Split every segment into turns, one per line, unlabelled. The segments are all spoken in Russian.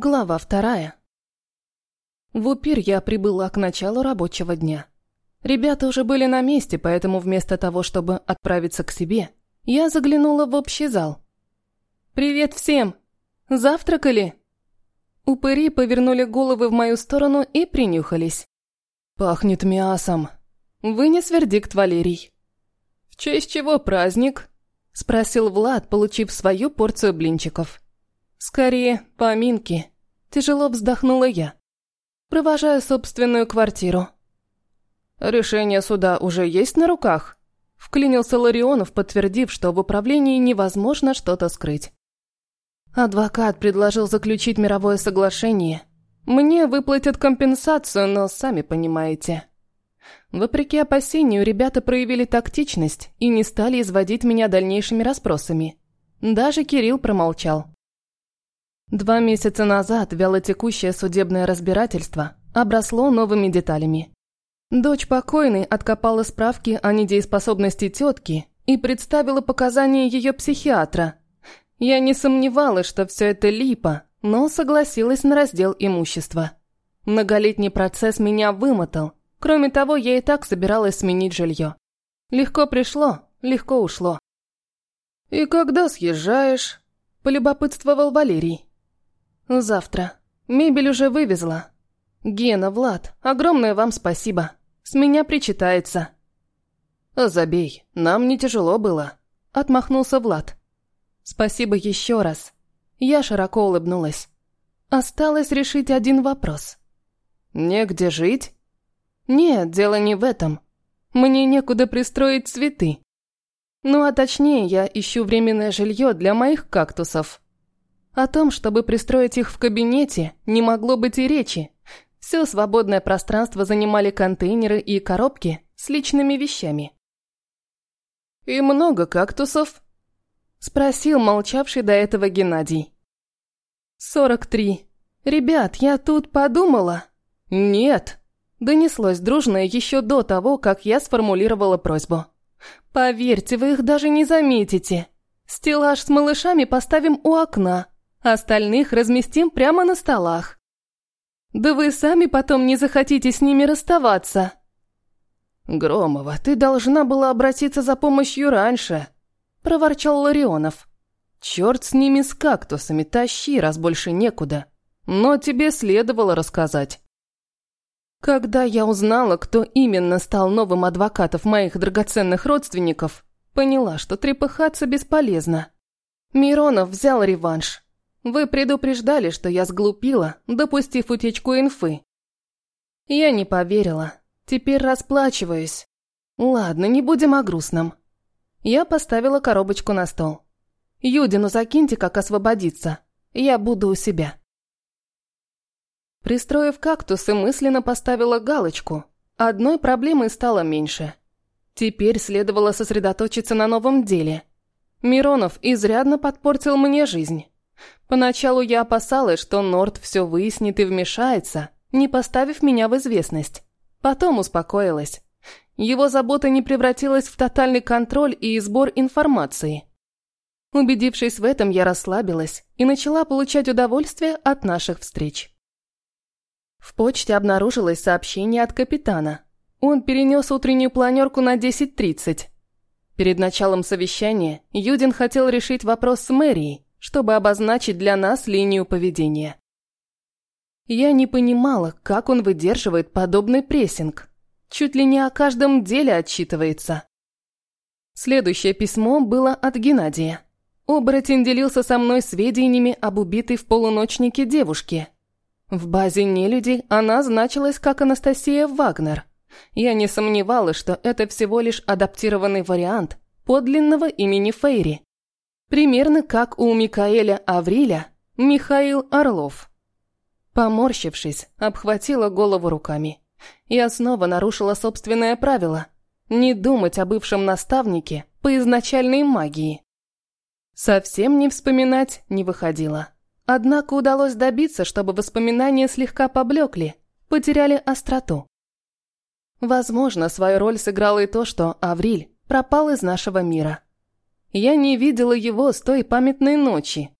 Глава вторая. В Упир я прибыла к началу рабочего дня. Ребята уже были на месте, поэтому вместо того, чтобы отправиться к себе, я заглянула в общий зал. «Привет всем! Завтракали?» Упыри повернули головы в мою сторону и принюхались. «Пахнет мясом», — вынес вердикт Валерий. «В честь чего праздник?» — спросил Влад, получив свою порцию блинчиков. «Скорее, поминки», – тяжело вздохнула я. «Провожаю собственную квартиру». «Решение суда уже есть на руках?» – вклинился Ларионов, подтвердив, что в управлении невозможно что-то скрыть. Адвокат предложил заключить мировое соглашение. Мне выплатят компенсацию, но сами понимаете. Вопреки опасению, ребята проявили тактичность и не стали изводить меня дальнейшими расспросами. Даже Кирилл промолчал. Два месяца назад вялотекущее судебное разбирательство обросло новыми деталями. Дочь покойной откопала справки о недееспособности тетки и представила показания ее психиатра. Я не сомневалась, что все это липа, но согласилась на раздел имущества. Многолетний процесс меня вымотал. Кроме того, я и так собиралась сменить жилье. Легко пришло, легко ушло. «И когда съезжаешь?» – полюбопытствовал Валерий. «Завтра. Мебель уже вывезла. Гена, Влад, огромное вам спасибо. С меня причитается».
«Забей, нам не тяжело было», — отмахнулся Влад.
«Спасибо еще раз». Я широко улыбнулась. Осталось решить один вопрос.
«Негде жить?»
«Нет, дело не в этом. Мне некуда пристроить цветы. Ну а точнее, я ищу временное жилье для моих кактусов». О том, чтобы пристроить их в кабинете, не могло быть и речи. Все свободное пространство занимали контейнеры и коробки с личными вещами.
«И много кактусов?»
– спросил молчавший до этого Геннадий. «Сорок три. Ребят, я тут подумала». «Нет», – донеслось дружное еще до того, как я сформулировала просьбу. «Поверьте, вы их даже не заметите. Стеллаж с малышами поставим у окна, Остальных разместим прямо на столах. Да вы сами потом не захотите с ними расставаться.
Громова, ты должна была обратиться за помощью раньше, проворчал Ларионов. Черт с ними с кактусами, тащи, раз больше некуда. Но тебе следовало рассказать.
Когда я узнала, кто именно стал новым адвокатом моих драгоценных родственников, поняла, что трепыхаться бесполезно. Миронов взял реванш. Вы предупреждали, что я сглупила, допустив утечку инфы. Я не поверила. Теперь расплачиваюсь. Ладно, не будем о грустном. Я поставила коробочку на стол. Юдину закиньте, как освободиться. Я буду у себя. Пристроив кактусы, мысленно поставила галочку. Одной проблемы стало меньше. Теперь следовало сосредоточиться на новом деле. Миронов изрядно подпортил мне жизнь. Поначалу я опасалась, что Норд все выяснит и вмешается, не поставив меня в известность. Потом успокоилась. Его забота не превратилась в тотальный контроль и сбор информации. Убедившись в этом, я расслабилась и начала получать удовольствие от наших встреч. В почте обнаружилось сообщение от капитана. Он перенес утреннюю планерку на 10.30. Перед началом совещания Юдин хотел решить вопрос с мэрией, чтобы обозначить для нас линию поведения. Я не понимала, как он выдерживает подобный прессинг. Чуть ли не о каждом деле отчитывается. Следующее письмо было от Геннадия. Оборотень делился со мной сведениями об убитой в полуночнике девушке. В базе нелюдей она значилась как Анастасия Вагнер. Я не сомневалась, что это всего лишь адаптированный вариант подлинного имени Фейри. Примерно как у Микаэля Авриля Михаил Орлов. Поморщившись, обхватила голову руками. Я снова нарушила собственное правило – не думать о бывшем наставнике по изначальной магии. Совсем не вспоминать не выходило. Однако удалось добиться, чтобы воспоминания слегка поблекли, потеряли остроту. Возможно, свою роль сыграло и то, что Авриль пропал из нашего мира – я не видела его с той памятной ночи.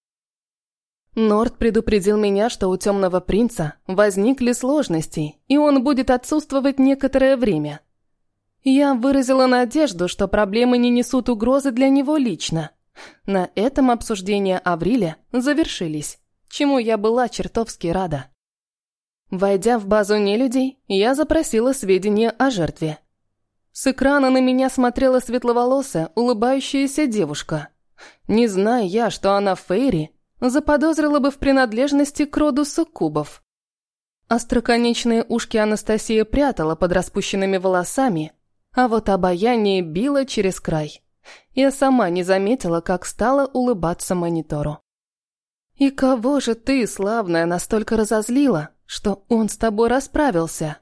Норд предупредил меня, что у темного принца возникли сложности, и он будет отсутствовать некоторое время. Я выразила надежду, что проблемы не несут угрозы для него лично. На этом обсуждения Авриля завершились, чему я была чертовски рада. Войдя в базу нелюдей, я запросила сведения о жертве. С экрана на меня смотрела светловолосая, улыбающаяся девушка. Не зная я, что она Фейри, заподозрила бы в принадлежности к роду суккубов. Остроконечные ушки Анастасия прятала под распущенными волосами, а вот обаяние било через край. Я сама не заметила, как стала улыбаться монитору. «И кого же ты, славная, настолько разозлила, что он с тобой расправился?»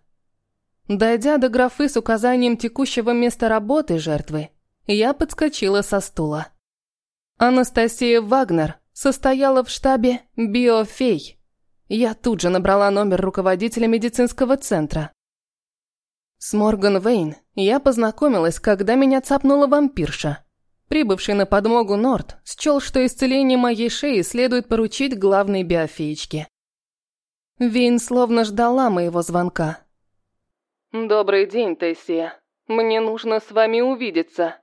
Дойдя до графы с указанием текущего места работы жертвы, я подскочила со стула. Анастасия Вагнер состояла в штабе «Биофей». Я тут же набрала номер руководителя медицинского центра. С Морган Вейн я познакомилась, когда меня цапнула вампирша. Прибывший на подмогу Норт счел, что исцеление моей шеи следует поручить главной биофеечке. Вейн словно ждала моего звонка. «Добрый день, Тессия. Мне нужно с вами увидеться».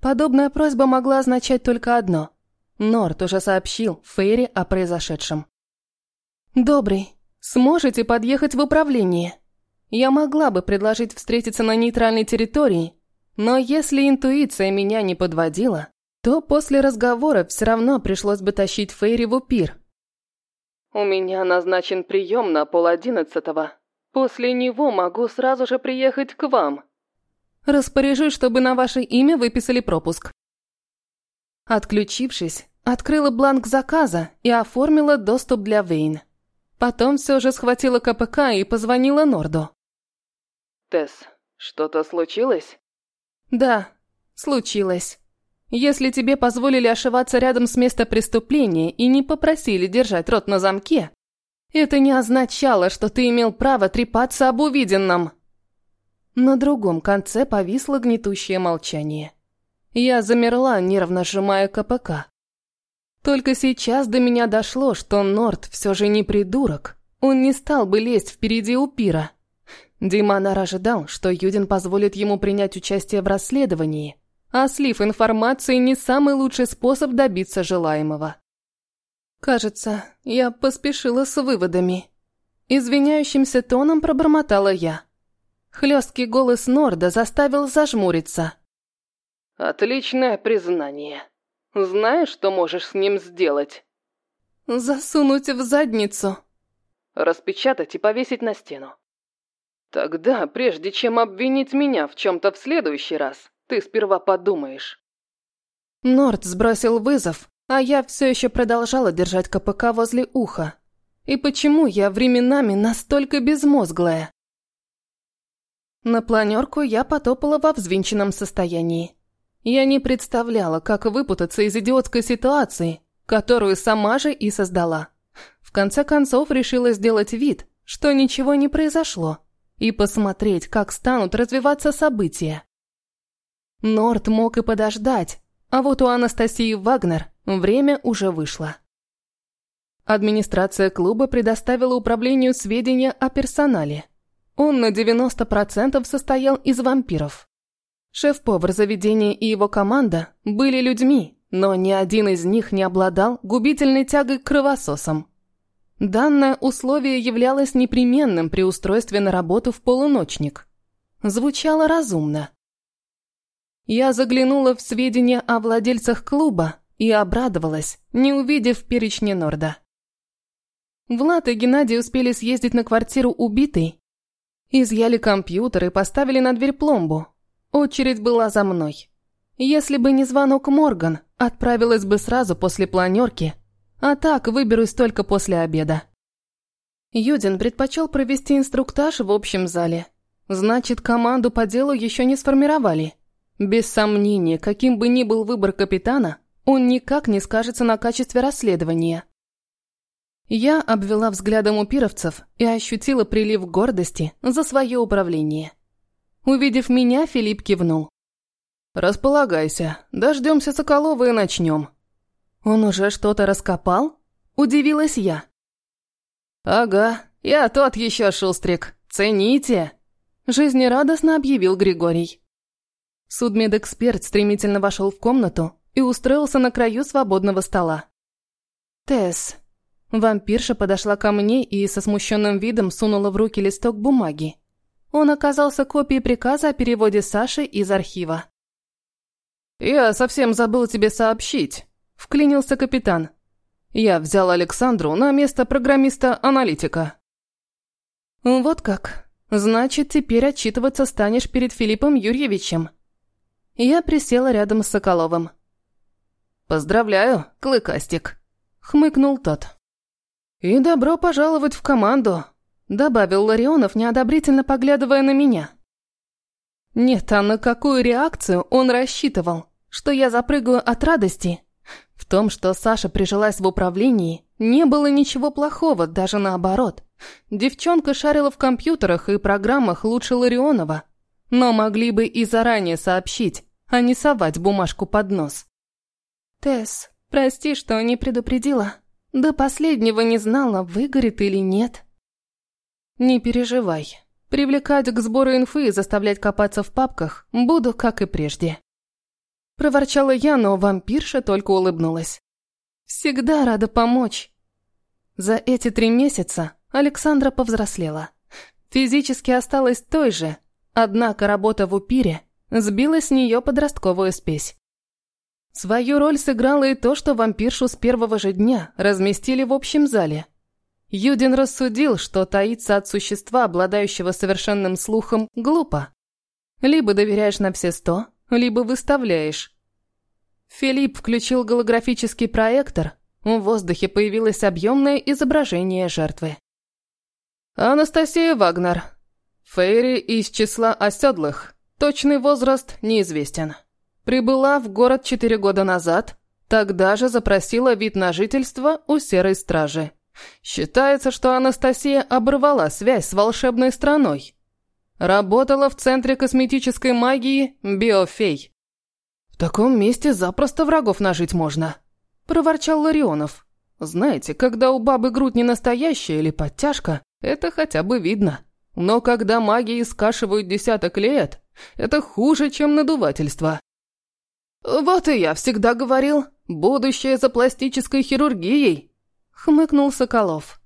Подобная просьба могла означать только одно – Норт уже сообщил Фейри о произошедшем. «Добрый, сможете подъехать в управление? Я могла бы предложить встретиться на нейтральной территории, но если интуиция меня не подводила, то после разговора все равно пришлось бы тащить Фейри в упир. У меня назначен прием на пол одиннадцатого. После него могу сразу же приехать к вам. Распоряжусь, чтобы на ваше имя выписали пропуск. Отключившись, открыла бланк заказа и оформила доступ для Вейн. Потом все же схватила КПК и позвонила Норду. «Тесс, что-то случилось?» «Да, случилось. Если тебе позволили ошиваться рядом с места преступления и не попросили держать рот на замке, это не означало, что ты имел право трепаться об увиденном». На другом конце повисло гнетущее молчание. Я замерла, нервно сжимая КПК. Только сейчас до меня дошло, что Норт все же не придурок. Он не стал бы лезть впереди у пира. Диманар ожидал, что Юдин позволит ему принять участие в расследовании, а слив информации не самый лучший способ добиться желаемого. Кажется, я поспешила с выводами. Извиняющимся тоном пробормотала я. Хлесткий голос Норда заставил зажмуриться. Отличное признание. Знаешь, что можешь с ним сделать? Засунуть в задницу. Распечатать и повесить на стену. Тогда, прежде чем обвинить меня в чем-то в следующий раз, ты сперва подумаешь. Норд сбросил вызов, а я все еще продолжала держать КПК возле уха. И почему я временами настолько безмозглая? На планерку я потопала во взвинченном состоянии. Я не представляла, как выпутаться из идиотской ситуации, которую сама же и создала. В конце концов решила сделать вид, что ничего не произошло, и посмотреть, как станут развиваться события. Норт мог и подождать, а вот у Анастасии Вагнер время уже вышло. Администрация клуба предоставила управлению сведения о персонале. Он на 90% состоял из вампиров. Шеф-повар заведения и его команда были людьми, но ни один из них не обладал губительной тягой к кровососам. Данное условие являлось непременным при устройстве на работу в полуночник. Звучало разумно. Я заглянула в сведения о владельцах клуба и обрадовалась, не увидев перечни Норда. Влад и Геннадий успели съездить на квартиру убитой, изъяли компьютер и поставили на дверь пломбу, Очередь была за мной. Если бы не звонок Морган, отправилась бы сразу после планерки, а так выберусь только после обеда. Юдин предпочел провести инструктаж в общем зале. Значит, команду по делу еще не сформировали. Без сомнения, каким бы ни был выбор капитана, он никак не скажется на качестве расследования. Я обвела взглядом упировцев и ощутила прилив гордости за свое управление. Увидев меня, Филипп кивнул. «Располагайся, дождемся Соколова и начнем». «Он уже что-то раскопал?» Удивилась я.
«Ага, я тот еще шустрик. Цените!»
Жизнерадостно объявил Григорий. Судмедэксперт стремительно вошел в комнату и устроился на краю свободного стола. «Тесс». Вампирша подошла ко мне и со смущенным видом сунула в руки листок бумаги. Он оказался копией приказа о переводе Саши из архива.
«Я совсем забыл тебе сообщить», – вклинился капитан. «Я взял Александру на место программиста-аналитика».
«Вот как. Значит, теперь отчитываться станешь перед Филиппом Юрьевичем». Я присела рядом с Соколовым.
«Поздравляю, Клыкастик», – хмыкнул тот.
«И добро пожаловать в команду», – добавил Ларионов, неодобрительно поглядывая на меня. Нет, а на какую реакцию он рассчитывал? Что я запрыгаю от радости? В том, что Саша прижилась в управлении, не было ничего плохого, даже наоборот. Девчонка шарила в компьютерах и программах лучше Ларионова. Но могли бы и заранее сообщить, а не совать бумажку под нос. «Тесс, прости, что не предупредила. До последнего не знала, выгорит или нет». «Не переживай, Привлекать к сбору инфы и заставлять копаться в папках буду, как и прежде. Проворчала я, но вампирша только улыбнулась. Всегда рада помочь. За эти три месяца Александра повзрослела. Физически осталась той же, однако работа в упире сбила с нее подростковую спесь. Свою роль сыграло и то, что вампиршу с первого же дня разместили в общем зале – Юдин рассудил, что таиться от существа, обладающего совершенным слухом, глупо. Либо доверяешь на все сто, либо выставляешь. Филипп включил голографический проектор, в воздухе появилось объемное изображение жертвы.
Анастасия Вагнер. Фейри из числа оседлых. Точный возраст неизвестен. Прибыла в город четыре года назад, тогда же запросила вид на жительство у серой стражи. Считается, что Анастасия оборвала связь с волшебной страной. Работала в Центре косметической магии «Биофей». «В таком месте запросто врагов нажить можно», – проворчал Ларионов. «Знаете, когда у бабы грудь не настоящая или подтяжка, это хотя бы видно. Но когда магии скашивают десяток лет, это хуже, чем надувательство». «Вот и я всегда говорил, будущее за пластической хирургией», хмыкнул Соколов.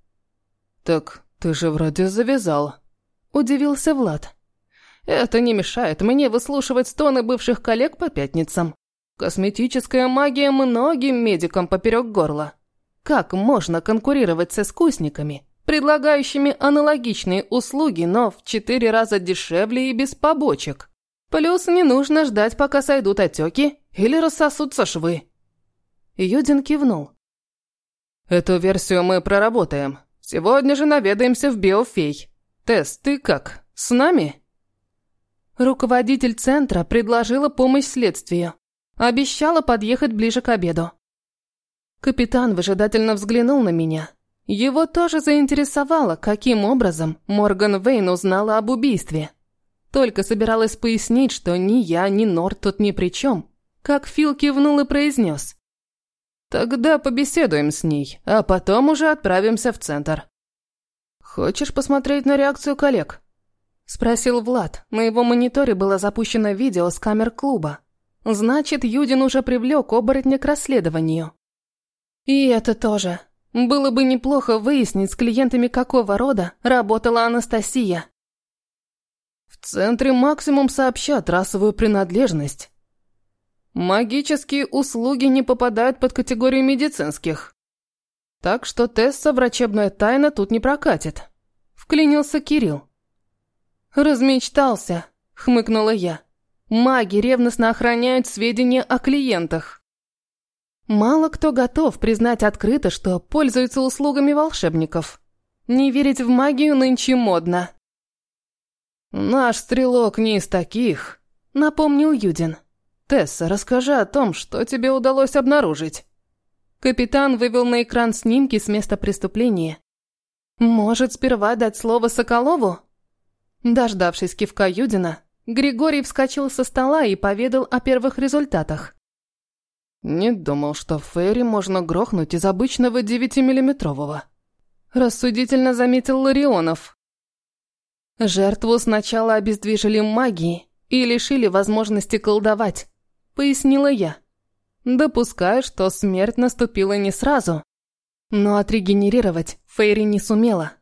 «Так ты же вроде завязал», – удивился Влад. «Это не мешает мне выслушивать стоны бывших коллег по пятницам. Косметическая магия многим медикам поперек горла. Как можно конкурировать с искусниками, предлагающими аналогичные услуги, но в четыре раза дешевле и без побочек? Плюс не нужно ждать, пока сойдут отеки или рассосутся швы». Юдин кивнул. Эту версию мы проработаем. Сегодня же наведаемся в Биофей. Тесс, ты как, с нами? Руководитель центра предложила помощь следствию. Обещала подъехать ближе к обеду. Капитан выжидательно взглянул на меня. Его тоже заинтересовало, каким образом Морган Вейн узнала об убийстве. Только собиралась пояснить, что ни я, ни Норт тут ни при чем. Как Фил кивнул и произнес. Тогда побеседуем с ней, а потом уже отправимся в центр. Хочешь посмотреть на реакцию коллег? Спросил Влад. На его мониторе было запущено видео с камер клуба. Значит, Юдин уже привлек оборотня к расследованию. И это тоже. Было бы неплохо выяснить, с клиентами какого рода работала Анастасия. В центре максимум сообщат расовую принадлежность, Магические услуги не попадают под категорию медицинских. Так что Тесса врачебная тайна тут не прокатит. Вклинился Кирилл. Размечтался, хмыкнула я. Маги ревностно охраняют сведения о клиентах. Мало кто готов признать открыто, что пользуется услугами волшебников. Не верить в магию нынче модно. «Наш стрелок не из таких», — напомнил Юдин. «Тесса, расскажи о том, что тебе удалось обнаружить». Капитан вывел на экран снимки с места преступления. «Может, сперва дать слово Соколову?» Дождавшись кивка Юдина, Григорий вскочил со стола и поведал о первых результатах. Не думал, что Ферри можно грохнуть из обычного 9-миллиметрового. Рассудительно заметил Ларионов. Жертву сначала обездвижили магией и лишили возможности колдовать, пояснила я. Допускаю, что смерть наступила не сразу, но отрегенерировать Фейри не сумела.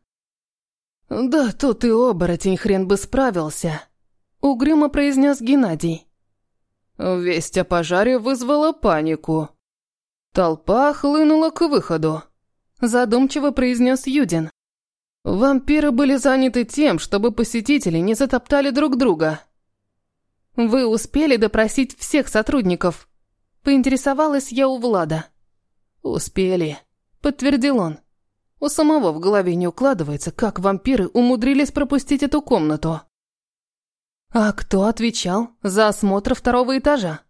«Да тут и оборотень хрен бы справился», — угрюмо произнес Геннадий. Весть о пожаре вызвала панику. Толпа хлынула к выходу. Задумчиво произнес Юдин. Вампиры были заняты тем, чтобы посетители не затоптали друг друга. «Вы успели допросить всех сотрудников?» Поинтересовалась я у Влада. «Успели», — подтвердил он. У самого в голове не укладывается, как вампиры умудрились пропустить эту комнату. А кто отвечал за осмотр второго этажа?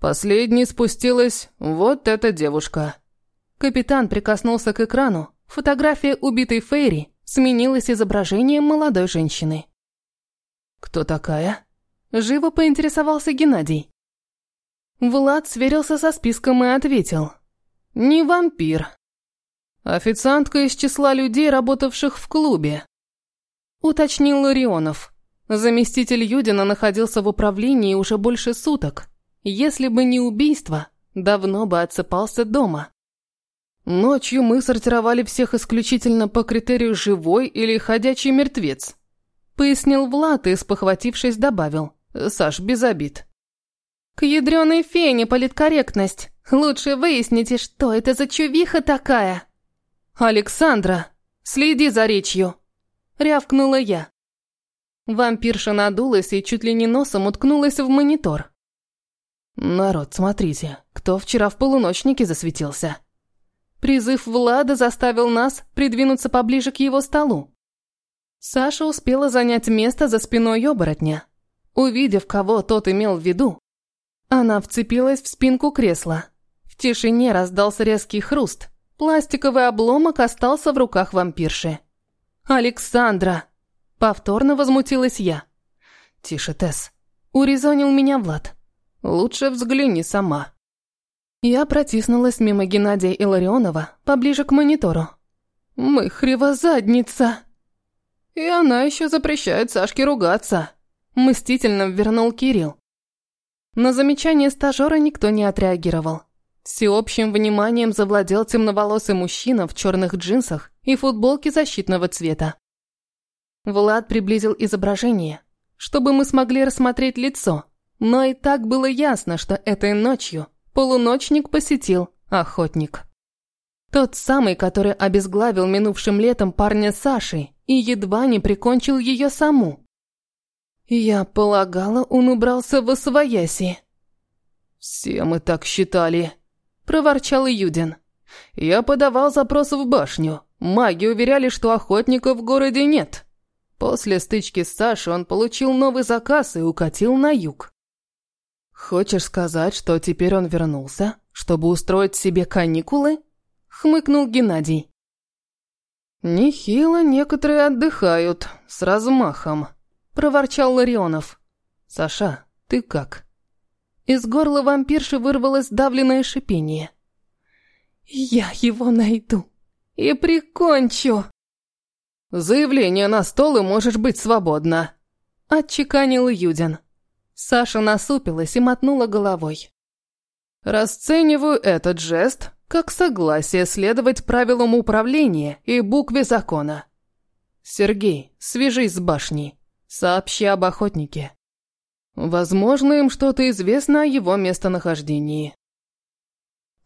Последней спустилась вот эта девушка. Капитан прикоснулся к экрану. Фотография убитой Фейри сменилась изображением молодой женщины. «Кто такая?» Живо поинтересовался Геннадий. Влад сверился со списком и ответил. «Не вампир, Официантка из числа людей, работавших в клубе. Уточнил Ларионов. Заместитель Юдина находился в управлении уже больше суток. Если бы не убийство, давно бы отсыпался дома. Ночью мы сортировали всех исключительно по критерию «живой» или «ходячий мертвец», пояснил Влад и, спохватившись, добавил. «Саш, без обид». «К ядреной фене политкорректность. Лучше выясните, что это за чувиха такая». «Александра, следи за речью!» – рявкнула я. Вампирша надулась и чуть ли не носом уткнулась в монитор. «Народ, смотрите, кто вчера в полуночнике засветился?» Призыв Влада заставил нас придвинуться поближе к его столу. Саша успела занять место за спиной оборотня. Увидев, кого тот имел в виду, она вцепилась в спинку кресла. В тишине раздался резкий хруст, Пластиковый обломок остался в руках вампирши. «Александра!» Повторно возмутилась я. «Тише, Тесс!» Урезонил меня Влад. «Лучше взгляни сама». Я протиснулась мимо Геннадия Илларионова поближе к монитору. «Мы хревозадница!» «И она еще запрещает Сашке ругаться!» Мстительно вернул Кирилл. На замечание стажера никто не отреагировал. Всеобщим вниманием завладел темноволосый мужчина в черных джинсах и футболке защитного цвета. Влад приблизил изображение, чтобы мы смогли рассмотреть лицо, но и так было ясно, что этой ночью полуночник посетил охотник. Тот самый, который обезглавил минувшим летом парня Саши и едва не прикончил ее саму. Я полагала, он убрался в освояси. «Все мы так считали», проворчал Юдин. «Я подавал запрос в башню. Маги уверяли, что охотников в городе нет. После стычки с Сашей он получил новый заказ и укатил на юг. «Хочешь сказать, что теперь он вернулся, чтобы устроить себе каникулы?» — хмыкнул Геннадий. «Нехило некоторые отдыхают, с размахом», — проворчал Ларионов. «Саша, ты как?» Из горла вампирши вырвалось давленное шипение. «Я его найду и прикончу!» «Заявление на стол, и можешь быть свободна», — отчеканил Юдин. Саша насупилась и мотнула головой. «Расцениваю этот жест как согласие следовать правилам управления и букве закона. Сергей, свяжись с башней, сообщи об охотнике. Возможно, им что-то известно о его местонахождении.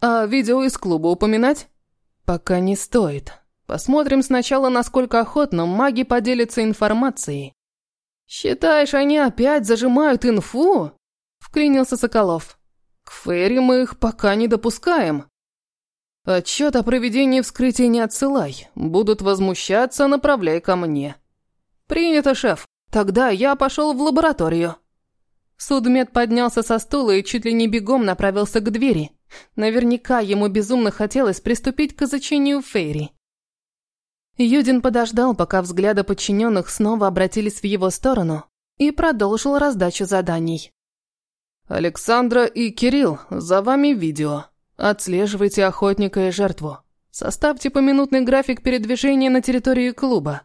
А видео из клуба упоминать? Пока не стоит. Посмотрим сначала, насколько охотно маги поделятся информацией. «Считаешь, они опять зажимают инфу?» – вклинился Соколов. «К Ферри мы их пока не допускаем». «Отчет о проведении вскрытия не отсылай. Будут возмущаться, направляй ко мне». «Принято, шеф. Тогда я пошел в лабораторию». Судмед поднялся со стула и чуть ли не бегом направился к двери. Наверняка ему безумно хотелось приступить к изучению Фейри. Юдин подождал, пока взгляды подчиненных снова обратились в его сторону, и продолжил раздачу заданий. «Александра и Кирилл, за вами видео. Отслеживайте охотника и жертву. Составьте поминутный график передвижения на территории клуба.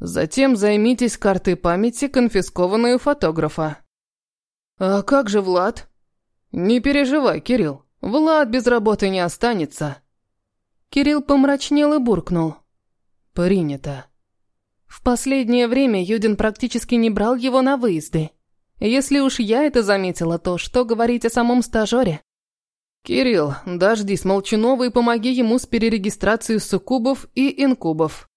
Затем займитесь картой памяти, конфискованной у фотографа». «А как же Влад?» «Не переживай, Кирилл. Влад без работы не останется».
Кирилл помрачнел и буркнул.
«Принято».
В последнее время Юдин практически не брал его на выезды. Если уж я это заметила, то что говорить о самом стажере?
«Кирилл, дождись Молчанова и помоги ему с перерегистрацией суккубов и инкубов».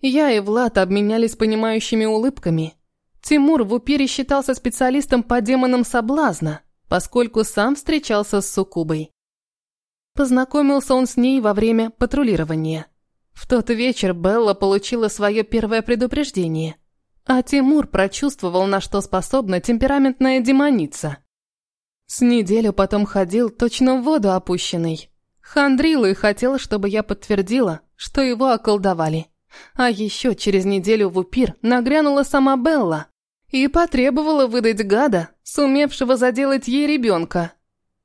Я и Влад обменялись понимающими улыбками. Тимур в Упире считался специалистом по демонам соблазна, поскольку сам встречался с суккубой. Познакомился он с ней во время патрулирования. В тот вечер Белла получила свое первое предупреждение, а Тимур прочувствовал, на что способна темпераментная демоница. С неделю потом ходил точно в воду опущенный. Хандрил и хотел, чтобы я подтвердила, что его околдовали. А еще через неделю в Упир нагрянула сама Белла и потребовала выдать гада, сумевшего заделать ей ребенка.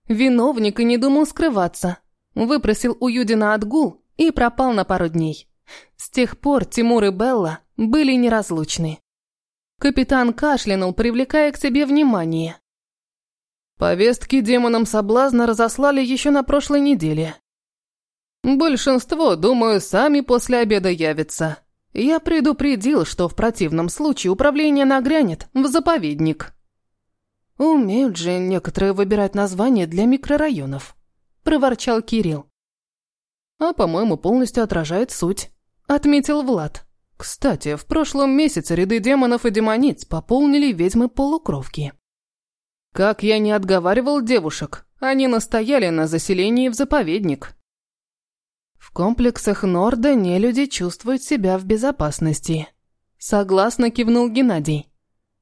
Виновник и не думал скрываться. Выпросил у Юдина отгул и пропал на пару дней. С тех пор Тимур и Белла были неразлучны. Капитан кашлянул, привлекая к себе внимание.
Повестки демонам соблазна разослали еще на прошлой неделе. Большинство, думаю, сами после обеда явятся. Я предупредил, что в противном случае управление нагрянет в заповедник.
Умеют же некоторые выбирать названия для микрорайонов, проворчал Кирилл.
А, по-моему, полностью отражает суть, отметил Влад. Кстати, в прошлом месяце ряды демонов и демониц пополнили ведьмы-полукровки. Как я не отговаривал девушек, они настояли на заселении в заповедник.
В комплексах Норда нелюди чувствуют себя в безопасности. Согласно кивнул Геннадий.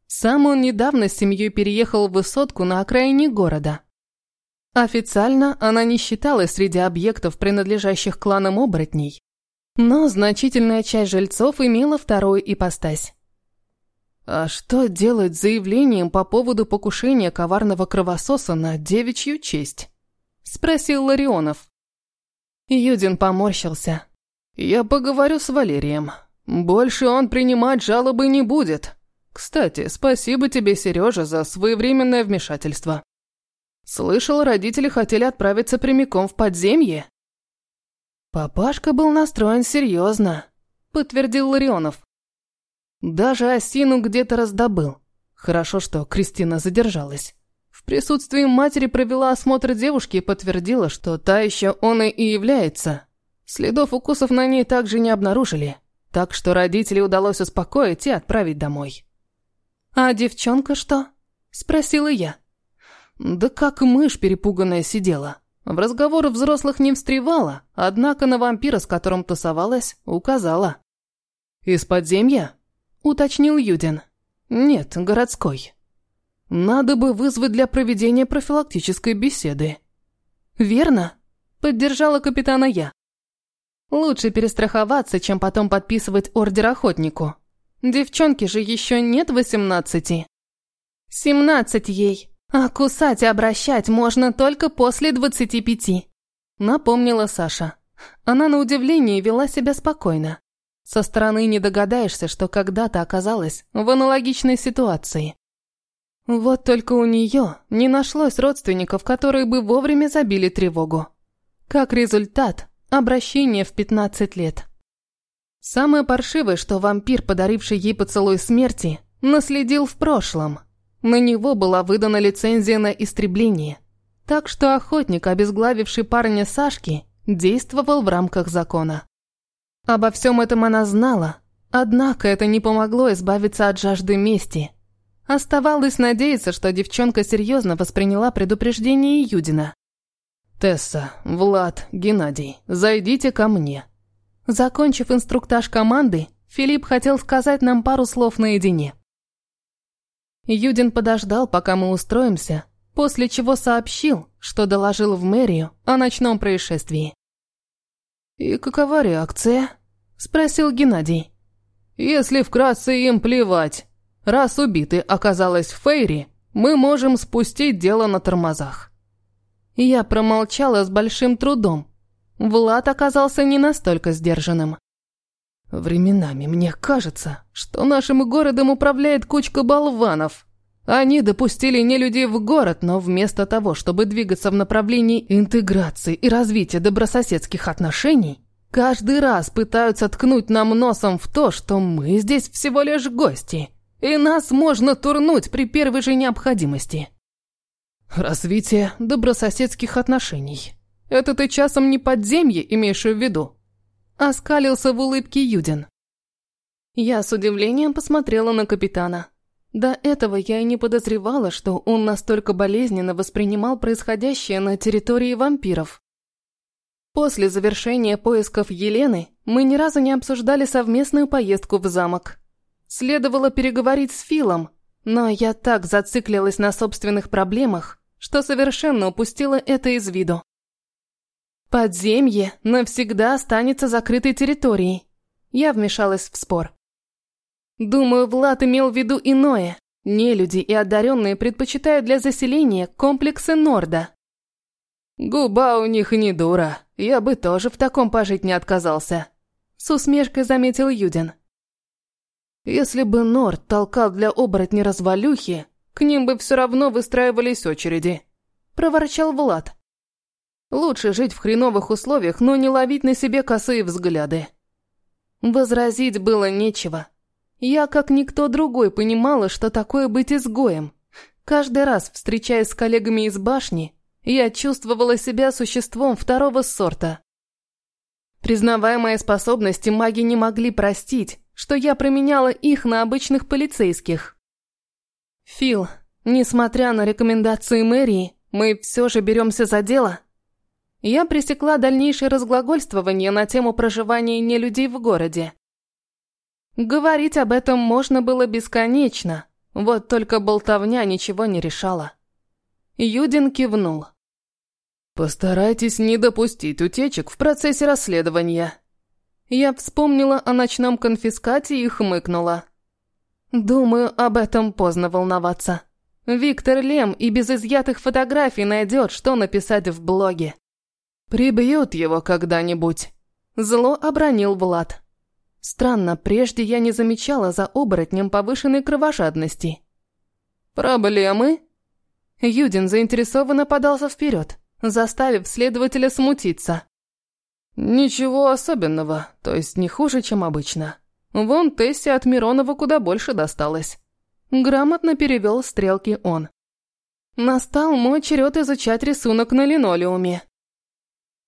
Сам он недавно с семьей переехал в высотку на окраине города. Официально она не считалась среди объектов, принадлежащих кланам оборотней. Но значительная часть жильцов имела вторую ипостась.
А что делать с заявлением по поводу покушения коварного кровососа на девичью честь? Спросил Ларионов.
Юдин поморщился.
Я поговорю с Валерием. Больше он принимать жалобы не будет. Кстати, спасибо тебе, Сережа, за своевременное вмешательство. Слышал, родители хотели отправиться прямиком в подземье.
Папашка был настроен серьезно, подтвердил Ларионов.
Даже осину где-то раздобыл. Хорошо, что Кристина задержалась. В присутствии матери провела осмотр девушки и подтвердила, что та еще он и является. Следов укусов на ней также не обнаружили, так что родителей удалось успокоить и отправить домой.
«А девчонка что?» – спросила я.
Да как мышь перепуганная сидела. В разговоры взрослых не встревала, однако на вампира, с которым тусовалась, указала. «Из подземья?» – уточнил Юдин. «Нет, городской. Надо бы вызвать для проведения профилактической беседы».
«Верно?» – поддержала капитана я. «Лучше перестраховаться, чем потом подписывать ордер охотнику. Девчонке же еще нет восемнадцати». «Семнадцать ей, а кусать и обращать можно только после двадцати пяти», – напомнила Саша. Она на удивление вела себя спокойно. Со стороны не догадаешься, что когда-то оказалась в аналогичной ситуации. Вот только у нее не нашлось родственников, которые бы вовремя забили тревогу. Как результат, обращение в 15 лет. Самое паршивое, что вампир, подаривший ей поцелуй смерти, наследил в прошлом. На него была выдана лицензия на истребление. Так что охотник, обезглавивший парня Сашки, действовал в рамках закона. Обо всем этом она знала, однако это не помогло избавиться от жажды мести. Оставалось надеяться, что девчонка серьезно восприняла предупреждение Юдина.
«Тесса, Влад, Геннадий, зайдите ко мне».
Закончив инструктаж команды, Филипп хотел сказать нам пару слов наедине. Юдин подождал, пока мы устроимся, после чего сообщил, что доложил в мэрию о ночном происшествии.
«И какова реакция?» Спросил Геннадий. Если вкратце им плевать. Раз убиты оказалась Фейри, мы можем спустить дело на тормозах».
Я промолчала с большим трудом. Влад оказался не настолько сдержанным.
«Временами мне кажется, что нашим городом управляет кучка болванов. Они допустили не людей в город, но вместо того, чтобы двигаться в направлении интеграции и развития добрососедских отношений, каждый раз пытаются ткнуть нам носом в то, что мы здесь всего лишь гости, и нас можно турнуть при первой же необходимости». «Развитие добрососедских отношений. Это ты часом не подземье имеешь в виду?» Оскалился в улыбке Юдин.
Я с удивлением посмотрела на капитана. До этого я и не подозревала, что он настолько болезненно воспринимал происходящее на территории вампиров. После завершения поисков Елены мы ни разу не обсуждали совместную поездку в замок. Следовало переговорить с Филом, но я так зациклилась на собственных проблемах, что совершенно упустила это из виду. Подземье навсегда останется закрытой территорией. Я вмешалась в спор. Думаю, Влад имел в виду иное. Нелюди и одаренные предпочитают для заселения комплексы Норда.
Губа у них не дура. Я бы тоже в таком пожить не отказался. С усмешкой заметил Юдин. Если бы Норд толкал для оборотни развалюхи, к ним бы все равно выстраивались очереди. Проворчал Влад. Лучше жить в хреновых условиях, но не ловить на себе косые взгляды.
Возразить было нечего. Я, как никто другой, понимала, что такое быть изгоем. Каждый раз, встречаясь с коллегами из башни, я чувствовала себя существом второго сорта. Признавая мои способности, маги не могли простить, что я променяла их на обычных полицейских. «Фил, несмотря на рекомендации мэрии, мы все же беремся за дело?» Я пресекла дальнейшее разглагольствование на тему проживания нелюдей в городе. Говорить об этом можно было бесконечно, вот только болтовня ничего не решала. Юдин кивнул.
«Постарайтесь не допустить утечек в процессе расследования».
Я вспомнила о ночном конфискате и хмыкнула. Думаю, об этом поздно волноваться. Виктор Лем и без изъятых фотографий найдет, что написать в блоге.
«Прибьют его когда-нибудь», – зло обронил Влад.
Странно, прежде я не замечала за оборотнем повышенной кровожадности.
«Проблемы?»
Юдин заинтересованно подался вперед, заставив следователя смутиться.
«Ничего особенного, то есть не хуже, чем обычно. Вон Тессе от Миронова куда больше досталось».
Грамотно перевел стрелки он. Настал мой черед изучать рисунок на линолеуме.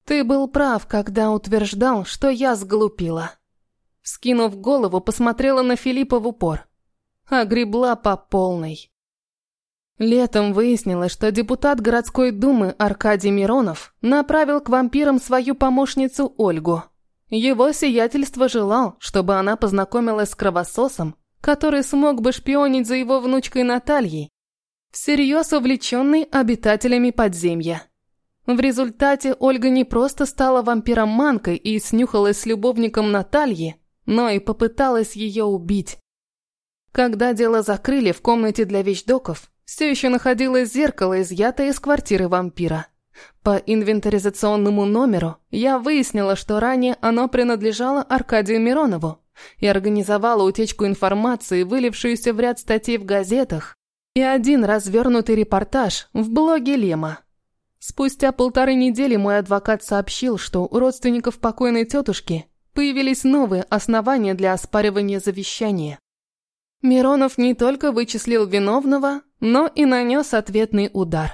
Ты был прав, когда утверждал, что я сглупила. Скинув голову, посмотрела на Филиппа в упор. Огребла по полной. Летом выяснилось, что депутат городской думы Аркадий Миронов направил к вампирам свою помощницу Ольгу. Его сиятельство желал, чтобы она познакомилась с кровососом, который смог бы шпионить за его внучкой Натальей, всерьез увлеченной обитателями подземья. В результате Ольга не просто стала вампиром-манкой и снюхалась с любовником Натальи, но и попыталась ее убить. Когда дело закрыли в комнате для вещдоков, все еще находилось зеркало, изъятое из квартиры вампира. По инвентаризационному номеру я выяснила, что ранее оно принадлежало Аркадию Миронову и организовала утечку информации, вылившуюся в ряд статей в газетах, и один развернутый репортаж в блоге Лема. Спустя полторы недели мой адвокат сообщил, что у родственников покойной тетушки появились новые основания для оспаривания завещания. Миронов не только вычислил виновного, но и нанес ответный удар.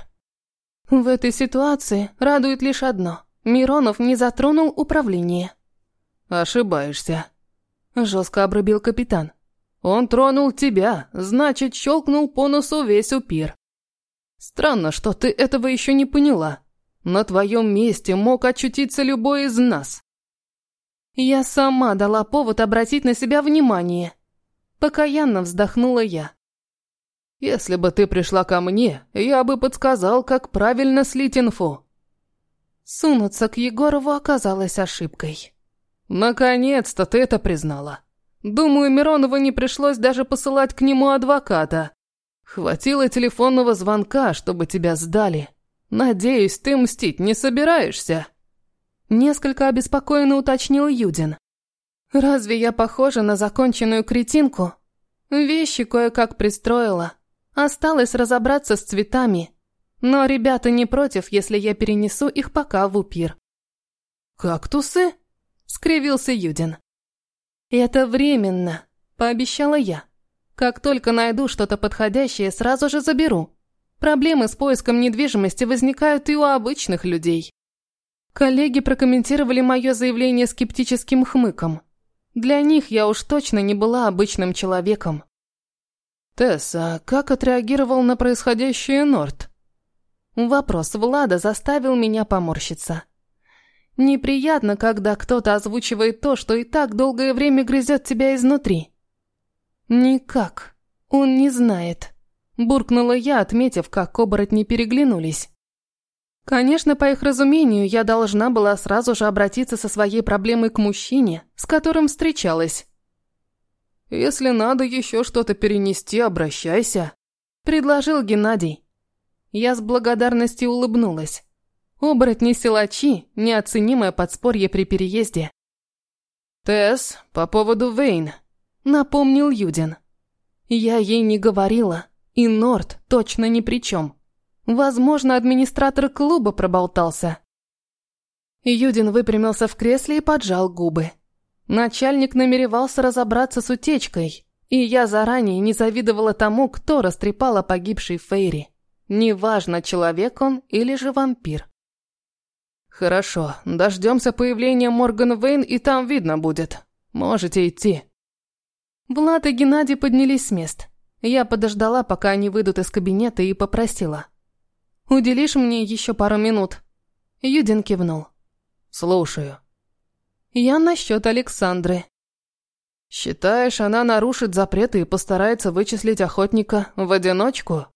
В этой ситуации радует лишь одно – Миронов не затронул управление.
«Ошибаешься», – жестко обрубил капитан. «Он тронул тебя, значит, щелкнул по носу весь упир. Странно, что ты этого еще не поняла. На твоем месте мог очутиться любой из нас.
Я сама дала повод обратить на себя внимание. Покаянно вздохнула я.
Если бы ты пришла ко мне, я бы подсказал, как правильно слить инфу.
Сунуться к Егорову оказалось ошибкой.
Наконец-то ты это признала. Думаю, Миронову не пришлось даже посылать к нему адвоката. Хватило телефонного звонка, чтобы тебя сдали. Надеюсь, ты мстить не собираешься?»
Несколько обеспокоенно уточнил Юдин. «Разве я похожа на законченную кретинку? Вещи кое-как пристроила. Осталось разобраться с цветами. Но ребята не против, если я перенесу их пока в упир».
«Кактусы?» — скривился Юдин.
«Это временно», — пообещала я. «Как только найду что-то подходящее, сразу же заберу. Проблемы с поиском недвижимости возникают и у обычных людей». Коллеги прокомментировали мое заявление скептическим хмыком. Для них я уж точно не была обычным человеком.
«Тесс, а как отреагировал на происходящее Норт?»
Вопрос Влада заставил меня поморщиться. Неприятно, когда кто-то озвучивает то, что и так долгое время грызет тебя изнутри. Никак. Он не знает. Буркнула я, отметив, как оборотни переглянулись. Конечно, по их разумению, я должна была сразу же обратиться со своей проблемой к мужчине, с которым встречалась.
«Если надо еще что-то перенести, обращайся», —
предложил Геннадий. Я с благодарностью улыбнулась. Оборотни-силачи – неоценимое подспорье при переезде.
«Тесс, по поводу Вейн», — напомнил Юдин.
Я ей не говорила, и Норт точно ни при чем. Возможно, администратор клуба проболтался. Юдин выпрямился в кресле и поджал губы. Начальник намеревался разобраться с утечкой, и я заранее не завидовала тому, кто растрепал о погибшей Фейри. Неважно, человек он или же вампир.
«Хорошо, дождемся появления Морган Вейн, и там видно будет. Можете идти».
Влад и Геннадий поднялись с мест. Я подождала, пока они выйдут из кабинета, и попросила. Уделишь мне еще пару минут?» Юдин кивнул.
«Слушаю».
«Я насчет Александры».
«Считаешь, она нарушит запреты и постарается вычислить охотника в одиночку?»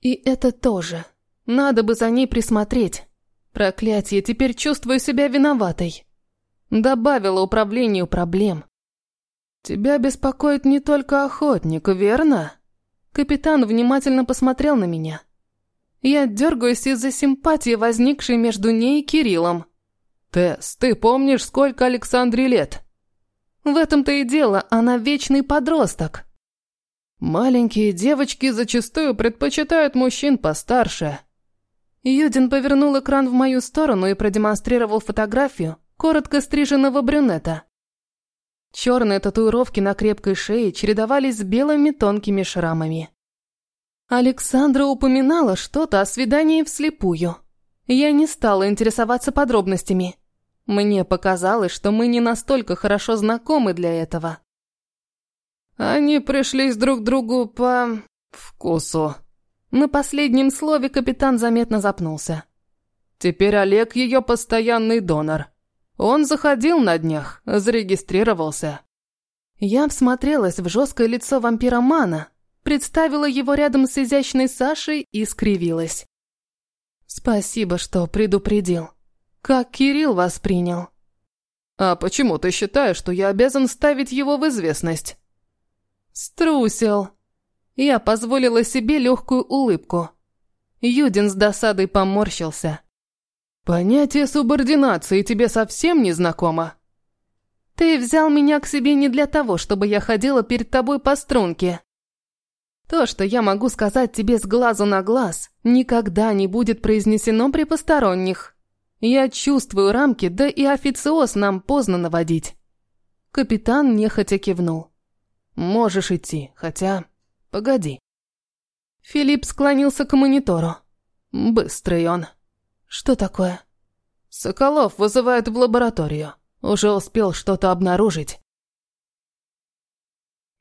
«И это тоже. Надо бы за ней присмотреть. Проклятие, теперь чувствую себя виноватой. Добавила управлению проблем».
«Тебя беспокоит не только охотник, верно?»
Капитан внимательно посмотрел на меня. Я дергаюсь из-за симпатии, возникшей между ней и Кириллом.
«Тесс, ты помнишь, сколько Александре лет?»
В этом-то и дело, она вечный подросток.
Маленькие девочки зачастую предпочитают мужчин постарше.
Юдин повернул экран в мою сторону и продемонстрировал фотографию коротко стриженного брюнета. Черные татуировки на крепкой шее чередовались с белыми тонкими шрамами. Александра упоминала что-то о свидании вслепую. Я не стала интересоваться подробностями. Мне показалось, что мы не настолько хорошо знакомы для этого.
Они пришлись друг другу по... вкусу.
На последнем слове капитан заметно запнулся.
Теперь Олег ее постоянный донор. Он заходил на днях, зарегистрировался.
Я всмотрелась в жесткое лицо вампира Мана, представила его рядом с изящной Сашей и скривилась. «Спасибо, что предупредил. Как Кирилл вас принял?»
«А почему ты считаешь, что я обязан ставить его в известность?»
«Струсил». Я позволила себе легкую улыбку. Юдин с досадой поморщился.
«Понятие субординации тебе совсем не знакомо?»
«Ты взял меня к себе не для того, чтобы я ходила перед тобой по струнке. То, что я могу сказать тебе с глазу на глаз, никогда не будет произнесено при посторонних. Я чувствую рамки, да и официоз нам поздно наводить. Капитан нехотя кивнул.
Можешь идти, хотя... Погоди.
Филипп склонился к монитору.
Быстрый он.
Что такое?
Соколов вызывает в лабораторию. Уже успел что-то обнаружить.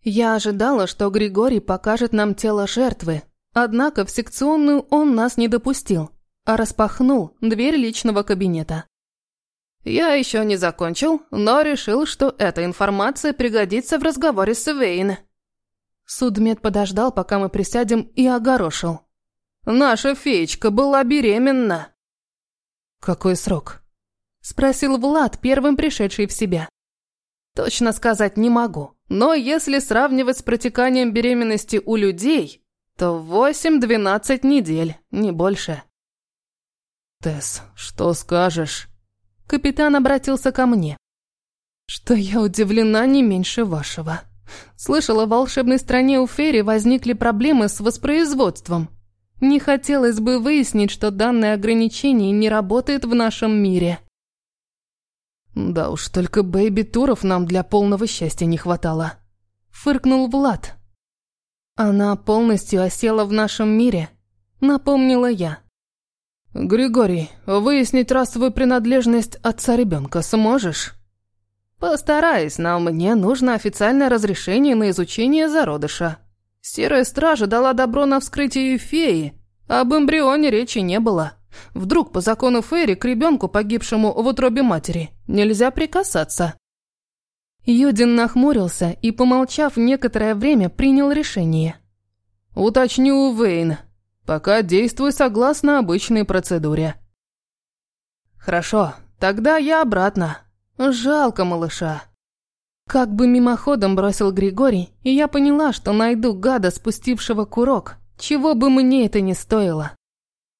Я ожидала, что Григорий покажет нам тело жертвы, однако в секционную он нас не допустил, а распахнул дверь личного кабинета.
Я еще не закончил, но решил, что эта информация пригодится в разговоре с Вейн.
Судмед подождал, пока мы присядем, и огорошил.
Наша феечка была беременна.
Какой срок? Спросил Влад, первым пришедший в себя.
Точно сказать не могу. Но если сравнивать с протеканием беременности у людей,
то восемь-двенадцать недель, не больше.
Тесс, что скажешь?
Капитан обратился ко мне. Что я удивлена не меньше вашего. Слышала, в волшебной стране у Ферри возникли проблемы с воспроизводством. Не хотелось бы выяснить, что данное ограничение не работает в нашем мире.
Да уж, только бэйби-туров нам для полного счастья не хватало.
Фыркнул Влад. Она полностью осела в нашем мире, напомнила я.
Григорий, выяснить расовую принадлежность отца ребенка сможешь?
Постараюсь, но мне нужно официальное разрешение на изучение зародыша. Серая стража дала добро на вскрытие феи. Об эмбрионе речи не было. Вдруг по закону Фейри к ребенку, погибшему в утробе матери, нельзя прикасаться. Юдин нахмурился и, помолчав некоторое время, принял решение.
«Уточню, Вейн. Пока действуй согласно обычной процедуре».
«Хорошо, тогда я обратно. Жалко малыша». Как бы мимоходом бросил Григорий, и я поняла, что найду гада, спустившего курок, чего бы мне это ни стоило.